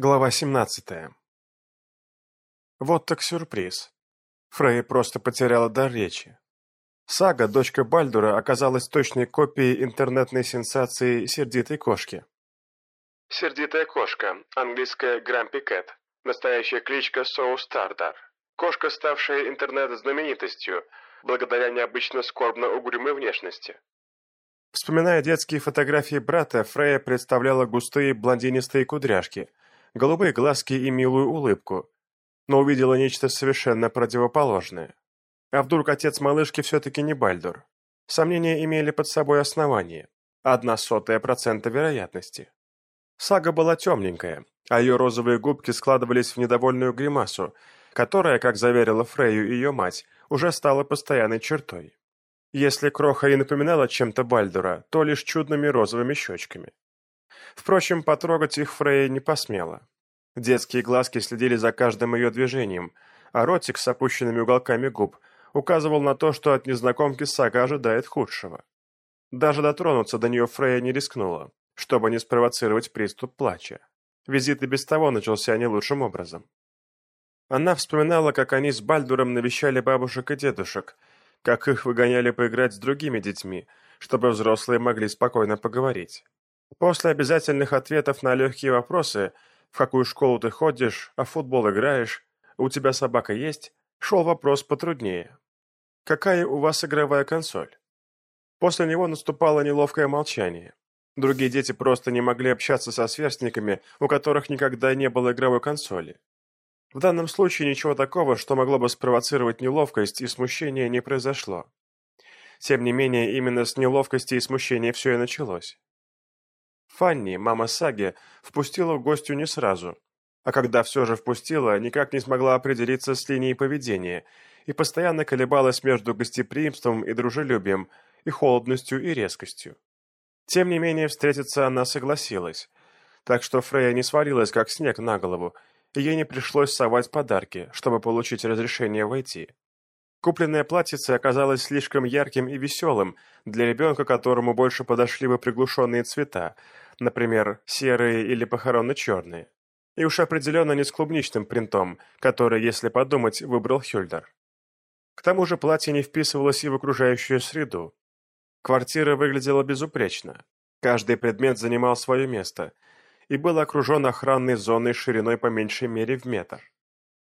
Глава 17. Вот так сюрприз. Фрей просто потеряла дар речи. Сага, дочка Бальдура, оказалась точной копией интернетной сенсации «Сердитой кошки». Сердитая кошка, английская Грампи Кэт, настоящая кличка Соу Стардар. Кошка, ставшая интернет-знаменитостью, благодаря необычно скорбно-угрюмой внешности. Вспоминая детские фотографии брата, Фрея представляла густые блондинистые кудряшки – голубые глазки и милую улыбку, но увидела нечто совершенно противоположное. А вдруг отец малышки все-таки не Бальдур? Сомнения имели под собой основание. Одна сотая процента вероятности. Сага была темненькая, а ее розовые губки складывались в недовольную гримасу, которая, как заверила Фрейю ее мать, уже стала постоянной чертой. Если Кроха и напоминала чем-то Бальдура, то лишь чудными розовыми щечками. Впрочем, потрогать их Фрейя не посмела. Детские глазки следили за каждым ее движением, а ротик с опущенными уголками губ указывал на то, что от незнакомки Сага ожидает худшего. Даже дотронуться до нее Фрейя не рискнула, чтобы не спровоцировать приступ плача. Визит и без того начался не лучшим образом. Она вспоминала, как они с Бальдуром навещали бабушек и дедушек, как их выгоняли поиграть с другими детьми, чтобы взрослые могли спокойно поговорить. После обязательных ответов на легкие вопросы «В какую школу ты ходишь? А в футбол играешь? У тебя собака есть?» шел вопрос потруднее. «Какая у вас игровая консоль?» После него наступало неловкое молчание. Другие дети просто не могли общаться со сверстниками, у которых никогда не было игровой консоли. В данном случае ничего такого, что могло бы спровоцировать неловкость и смущение, не произошло. Тем не менее, именно с неловкости и смущения все и началось. Фанни, мама Саги, впустила гостю не сразу, а когда все же впустила, никак не смогла определиться с линией поведения и постоянно колебалась между гостеприимством и дружелюбием, и холодностью и резкостью. Тем не менее, встретиться она согласилась, так что Фрея не свалилась, как снег на голову, и ей не пришлось совать подарки, чтобы получить разрешение войти. Купленное платьице оказалось слишком ярким и веселым для ребенка, которому больше подошли бы приглушенные цвета, например, серые или похоронно-черные. И уж определенно не с клубничным принтом, который, если подумать, выбрал Хюльдер. К тому же платье не вписывалось и в окружающую среду. Квартира выглядела безупречно. Каждый предмет занимал свое место и был окружен охранной зоной шириной по меньшей мере в метр.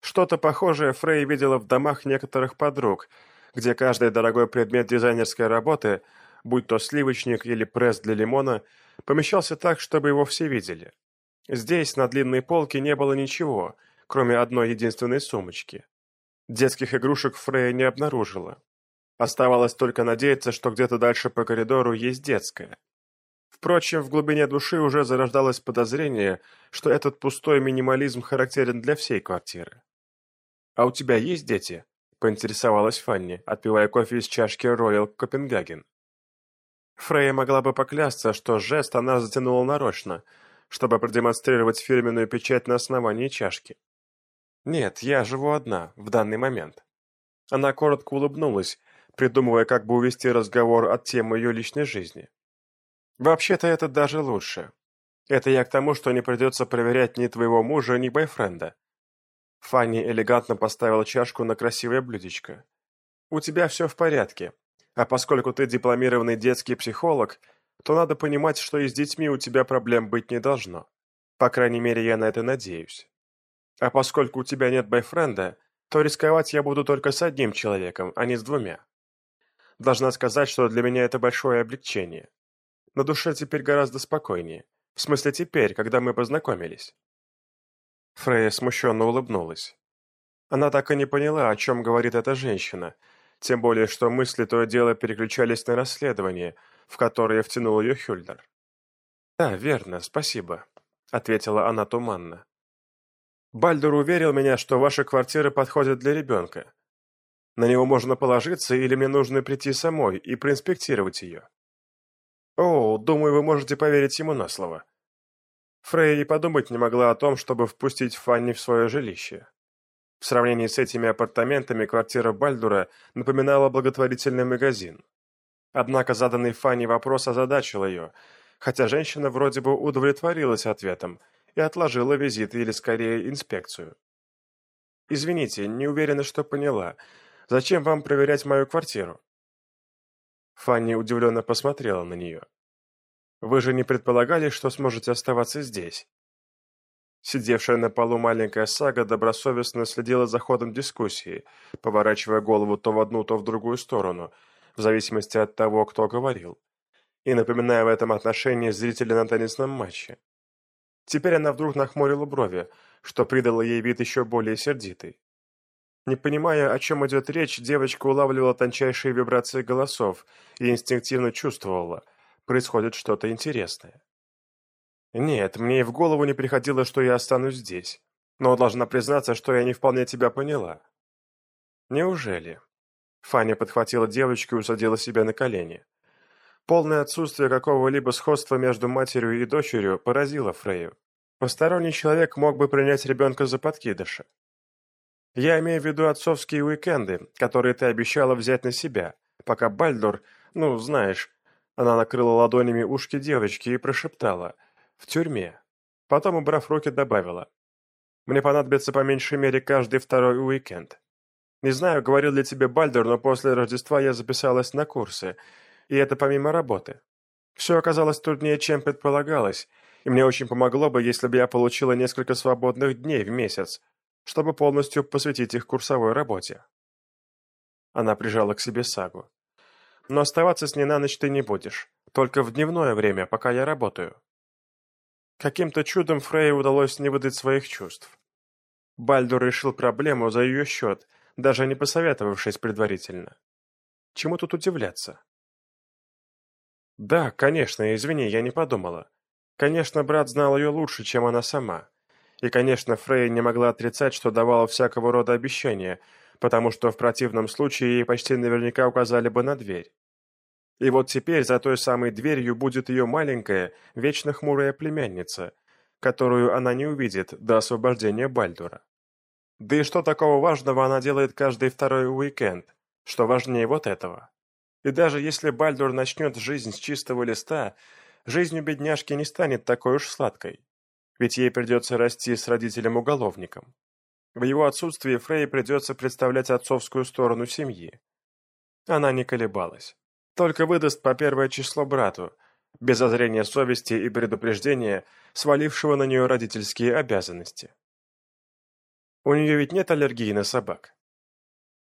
Что-то похожее Фрей видела в домах некоторых подруг, где каждый дорогой предмет дизайнерской работы, будь то сливочник или пресс для лимона, помещался так, чтобы его все видели. Здесь, на длинной полке, не было ничего, кроме одной единственной сумочки. Детских игрушек Фрея не обнаружила. Оставалось только надеяться, что где-то дальше по коридору есть детская. Впрочем, в глубине души уже зарождалось подозрение, что этот пустой минимализм характерен для всей квартиры. «А у тебя есть дети?» – поинтересовалась Фанни, отпивая кофе из чашки Royal Копенгаген. Фрейя могла бы поклясться, что жест она затянула нарочно, чтобы продемонстрировать фирменную печать на основании чашки. «Нет, я живу одна, в данный момент». Она коротко улыбнулась, придумывая, как бы увести разговор от темы ее личной жизни. «Вообще-то это даже лучше. Это я к тому, что не придется проверять ни твоего мужа, ни бойфренда». Фанни элегантно поставила чашку на красивое блюдечко. «У тебя все в порядке, а поскольку ты дипломированный детский психолог, то надо понимать, что и с детьми у тебя проблем быть не должно. По крайней мере, я на это надеюсь. А поскольку у тебя нет бойфренда, то рисковать я буду только с одним человеком, а не с двумя. Должна сказать, что для меня это большое облегчение. На душе теперь гораздо спокойнее. В смысле теперь, когда мы познакомились. Фрея смущенно улыбнулась. Она так и не поняла, о чем говорит эта женщина, тем более, что мысли то и дело переключались на расследование, в которое втянул ее Хюльдер. «Да, верно, спасибо», — ответила она туманно. «Бальдур уверил меня, что ваши квартиры подходят для ребенка. На него можно положиться, или мне нужно прийти самой и проинспектировать ее?» «О, думаю, вы можете поверить ему на слово». Фрей и подумать не могла о том, чтобы впустить Фанни в свое жилище. В сравнении с этими апартаментами квартира Бальдура напоминала благотворительный магазин. Однако заданный Фанни вопрос озадачил ее, хотя женщина вроде бы удовлетворилась ответом и отложила визит или, скорее, инспекцию. «Извините, не уверена, что поняла. Зачем вам проверять мою квартиру?» Фанни удивленно посмотрела на нее. «Вы же не предполагали, что сможете оставаться здесь?» Сидевшая на полу маленькая сага добросовестно следила за ходом дискуссии, поворачивая голову то в одну, то в другую сторону, в зависимости от того, кто говорил, и напоминая в этом отношении зрителя на теннисном матче. Теперь она вдруг нахмурила брови, что придало ей вид еще более сердитый. Не понимая, о чем идет речь, девочка улавливала тончайшие вибрации голосов и инстинктивно чувствовала, происходит что-то интересное. Нет, мне и в голову не приходило, что я останусь здесь. Но должна признаться, что я не вполне тебя поняла. Неужели? Фаня подхватила девочку и усадила себя на колени. Полное отсутствие какого-либо сходства между матерью и дочерью поразило Фрею. Посторонний человек мог бы принять ребенка за подкидыша. Я имею в виду отцовские уикенды, которые ты обещала взять на себя, пока Бальдор, ну, знаешь, она накрыла ладонями ушки девочки и прошептала – в тюрьме. Потом, убрав руки, добавила. Мне понадобится по меньшей мере каждый второй уикенд. Не знаю, говорил ли тебе Бальдер, но после Рождества я записалась на курсы, и это помимо работы. Все оказалось труднее, чем предполагалось, и мне очень помогло бы, если бы я получила несколько свободных дней в месяц, чтобы полностью посвятить их курсовой работе. Она прижала к себе сагу. Но оставаться с ней на ночь ты не будешь, только в дневное время, пока я работаю. Каким-то чудом Фрей удалось не выдать своих чувств. Бальдур решил проблему за ее счет, даже не посоветовавшись предварительно. Чему тут удивляться? Да, конечно, извини, я не подумала. Конечно, брат знал ее лучше, чем она сама. И, конечно, Фрей не могла отрицать, что давала всякого рода обещания, потому что в противном случае ей почти наверняка указали бы на дверь. И вот теперь за той самой дверью будет ее маленькая, вечно хмурая племянница, которую она не увидит до освобождения Бальдура. Да и что такого важного она делает каждый второй уикенд, что важнее вот этого? И даже если Бальдур начнет жизнь с чистого листа, жизнь у бедняжки не станет такой уж сладкой. Ведь ей придется расти с родителем-уголовником. В его отсутствии Фрей придется представлять отцовскую сторону семьи. Она не колебалась. Только выдаст по первое число брату, без озрения совести и предупреждения, свалившего на нее родительские обязанности. У нее ведь нет аллергии на собак?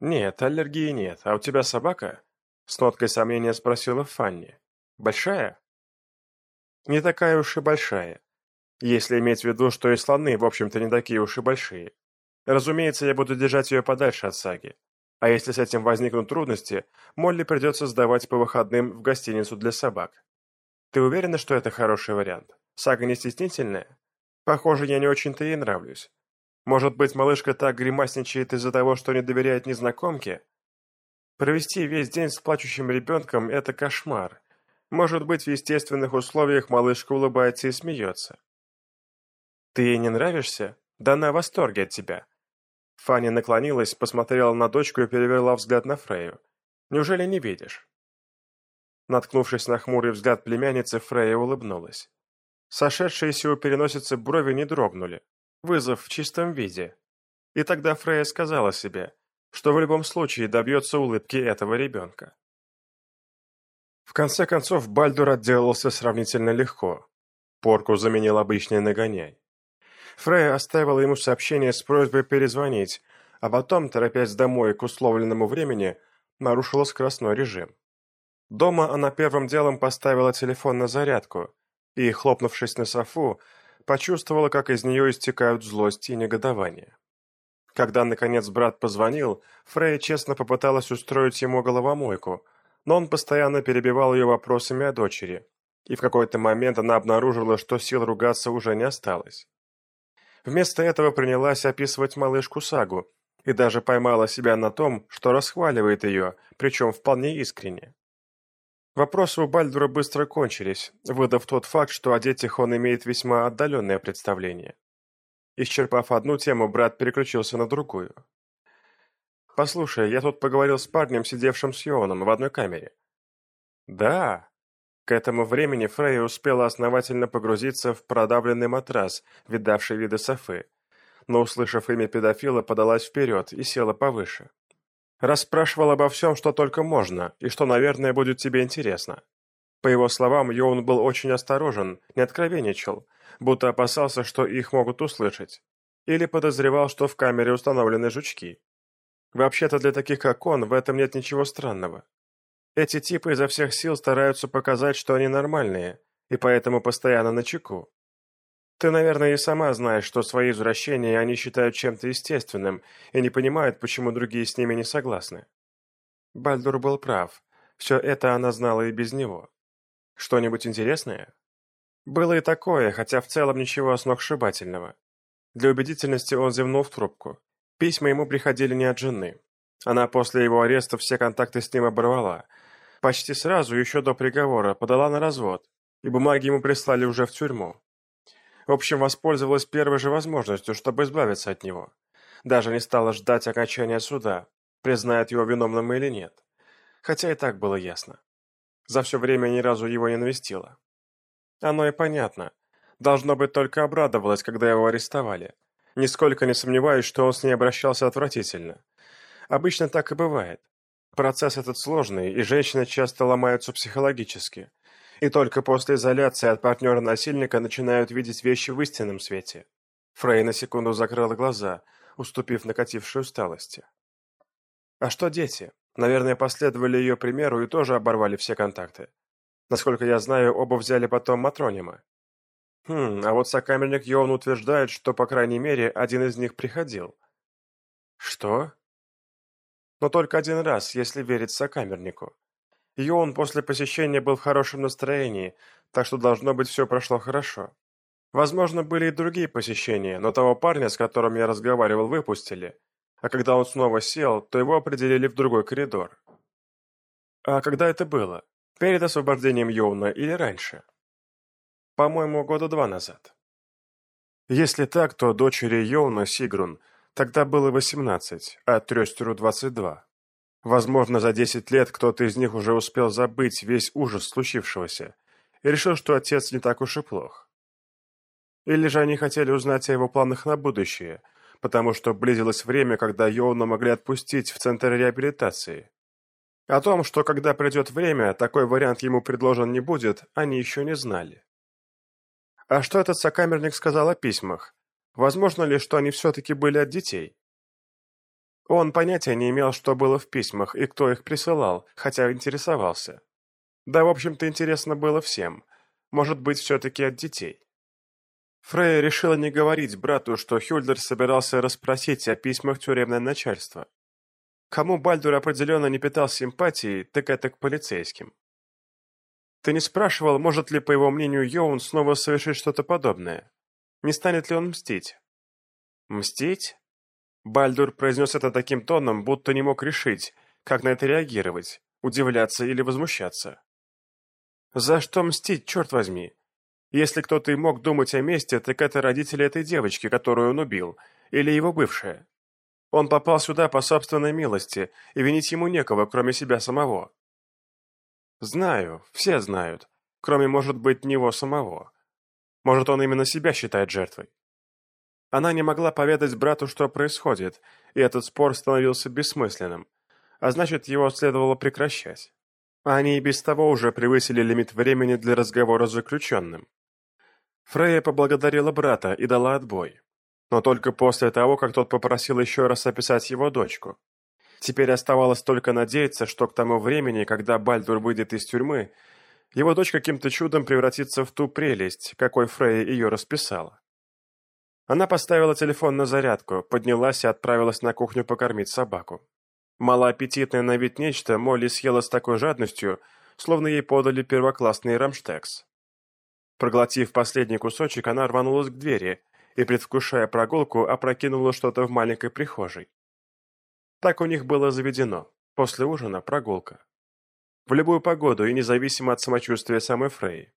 Нет, аллергии нет. А у тебя собака? С ноткой сомнения спросила Фанни. Большая? Не такая уж и большая. Если иметь в виду, что и слоны, в общем-то, не такие уж и большие. Разумеется, я буду держать ее подальше от саги. А если с этим возникнут трудности, Молли придется сдавать по выходным в гостиницу для собак. Ты уверена, что это хороший вариант? Сага не стеснительная? Похоже, я не очень-то ей нравлюсь. Может быть, малышка так гримасничает из-за того, что не доверяет незнакомке? Провести весь день с плачущим ребенком – это кошмар. Может быть, в естественных условиях малышка улыбается и смеется. Ты ей не нравишься? Да она в восторге от тебя. Фанни наклонилась, посмотрела на дочку и перевела взгляд на Фрею. «Неужели не видишь?» Наткнувшись на хмурый взгляд племянницы, Фрея улыбнулась. Сошедшиеся у переносицы брови не дрогнули. Вызов в чистом виде. И тогда Фрея сказала себе, что в любом случае добьется улыбки этого ребенка. В конце концов, Бальдур отделался сравнительно легко. Порку заменил обычный нагоняй. Фрея оставила ему сообщение с просьбой перезвонить, а потом, торопясь домой к условленному времени, нарушила скоростной режим. Дома она первым делом поставила телефон на зарядку и, хлопнувшись на софу, почувствовала, как из нее истекают злость и негодование. Когда, наконец, брат позвонил, Фрей честно попыталась устроить ему головомойку, но он постоянно перебивал ее вопросами о дочери, и в какой-то момент она обнаружила, что сил ругаться уже не осталось. Вместо этого принялась описывать малышку Сагу и даже поймала себя на том, что расхваливает ее, причем вполне искренне. Вопросы у Бальдура быстро кончились, выдав тот факт, что о детях он имеет весьма отдаленное представление. Исчерпав одну тему, брат переключился на другую. «Послушай, я тут поговорил с парнем, сидевшим с Йоном в одной камере». «Да?» К этому времени Фрейя успела основательно погрузиться в продавленный матрас, видавший виды Софы, но, услышав имя педофила, подалась вперед и села повыше. Расспрашивал обо всем, что только можно, и что, наверное, будет тебе интересно. По его словам, Йоун был очень осторожен, не откровенничал, будто опасался, что их могут услышать. Или подозревал, что в камере установлены жучки. Вообще-то для таких, как он, в этом нет ничего странного. Эти типы изо всех сил стараются показать, что они нормальные, и поэтому постоянно на чеку. Ты, наверное, и сама знаешь, что свои извращения они считают чем-то естественным и не понимают, почему другие с ними не согласны. Бальдур был прав. Все это она знала и без него. Что-нибудь интересное? Было и такое, хотя в целом ничего сногсшибательного. Для убедительности он зевнул в трубку. Письма ему приходили не от жены. Она после его ареста все контакты с ним оборвала. Почти сразу, еще до приговора, подала на развод, и бумаги ему прислали уже в тюрьму. В общем, воспользовалась первой же возможностью, чтобы избавиться от него. Даже не стала ждать окончания суда, признает его виновным или нет. Хотя и так было ясно. За все время ни разу его не навестила. Оно и понятно. Должно быть, только обрадовалась, когда его арестовали. Нисколько не сомневаюсь, что он с ней обращался отвратительно. Обычно так и бывает. Процесс этот сложный, и женщины часто ломаются психологически. И только после изоляции от партнера-насильника начинают видеть вещи в истинном свете. Фрей на секунду закрыла глаза, уступив накатившей усталости. А что дети? Наверное, последовали ее примеру и тоже оборвали все контакты. Насколько я знаю, оба взяли потом матронима. Хм, а вот сокамерник Йоун утверждает, что, по крайней мере, один из них приходил. Что? Но только один раз, если верить сокамернику. Йоун после посещения был в хорошем настроении, так что должно быть все прошло хорошо. Возможно, были и другие посещения, но того парня, с которым я разговаривал, выпустили, а когда он снова сел, то его определили в другой коридор. А когда это было? Перед освобождением Йоуна или раньше? По-моему, года два назад. Если так, то дочери Йоуна, Сигрун, тогда было 18, а Трёстеру 22. Возможно, за 10 лет кто-то из них уже успел забыть весь ужас случившегося и решил, что отец не так уж и плох. Или же они хотели узнать о его планах на будущее, потому что близилось время, когда Йоуна могли отпустить в центр реабилитации. О том, что когда придет время, такой вариант ему предложен не будет, они еще не знали. А что этот сокамерник сказал о письмах? Возможно ли, что они все-таки были от детей? Он понятия не имел, что было в письмах и кто их присылал, хотя интересовался. Да, в общем-то, интересно было всем. Может быть, все-таки от детей. Фрейя решила не говорить брату, что Хюльдер собирался расспросить о письмах тюремное начальство. Кому Бальдур определенно не питал симпатии, так это к полицейским. Ты не спрашивал, может ли, по его мнению, Йоун снова совершить что-то подобное? Не станет ли он мстить? Мстить? Бальдур произнес это таким тоном, будто не мог решить, как на это реагировать, удивляться или возмущаться. За что мстить, черт возьми? Если кто-то и мог думать о мести, так это родители этой девочки, которую он убил, или его бывшая. Он попал сюда по собственной милости, и винить ему некого, кроме себя самого. Знаю, все знают, кроме, может быть, него самого. Может, он именно себя считает жертвой. Она не могла поведать брату, что происходит, и этот спор становился бессмысленным, а значит, его следовало прекращать. Они и без того уже превысили лимит времени для разговора с заключенным. Фрейя поблагодарила брата и дала отбой. Но только после того, как тот попросил еще раз описать его дочку. Теперь оставалось только надеяться, что к тому времени, когда Бальдур выйдет из тюрьмы, его дочь каким-то чудом превратится в ту прелесть, какой Фрейя ее расписала. Она поставила телефон на зарядку, поднялась и отправилась на кухню покормить собаку. Малоаппетитное на вид нечто Молли съела с такой жадностью, словно ей подали первоклассный рамштекс. Проглотив последний кусочек, она рванулась к двери и, предвкушая прогулку, опрокинула что-то в маленькой прихожей. Так у них было заведено. После ужина прогулка. В любую погоду и независимо от самочувствия самой Фрей.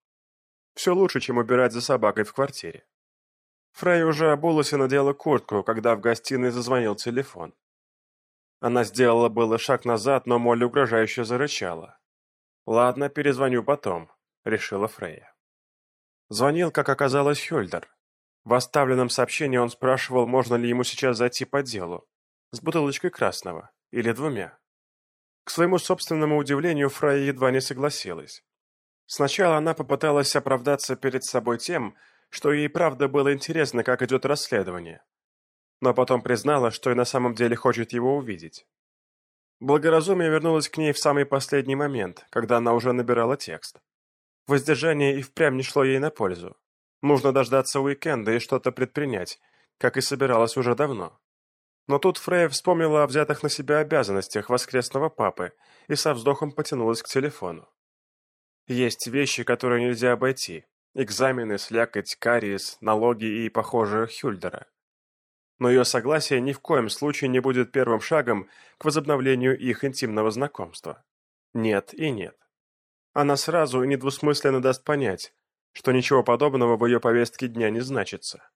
Все лучше, чем убирать за собакой в квартире. Фрей уже обулась и надела куртку, когда в гостиной зазвонил телефон. Она сделала было шаг назад, но Молли угрожающе зарычала. «Ладно, перезвоню потом», — решила Фрейя. Звонил, как оказалось, Хюльдер. В оставленном сообщении он спрашивал, можно ли ему сейчас зайти по делу, с бутылочкой красного или двумя. К своему собственному удивлению, Фрейя едва не согласилась. Сначала она попыталась оправдаться перед собой тем, что ей правда было интересно, как идет расследование, но потом признала, что и на самом деле хочет его увидеть. Благоразумие вернулось к ней в самый последний момент, когда она уже набирала текст. Воздержание и впрямь не шло ей на пользу. Нужно дождаться уикенда и что-то предпринять, как и собиралась уже давно. Но тут Фрейя вспомнила о взятых на себя обязанностях воскресного папы и со вздохом потянулась к телефону. Есть вещи, которые нельзя обойти. Экзамены, слякоть, кариес, налоги и, похоже, Хюльдера. Но ее согласие ни в коем случае не будет первым шагом к возобновлению их интимного знакомства. Нет и нет. Она сразу и недвусмысленно даст понять, что ничего подобного в ее повестке дня не значится.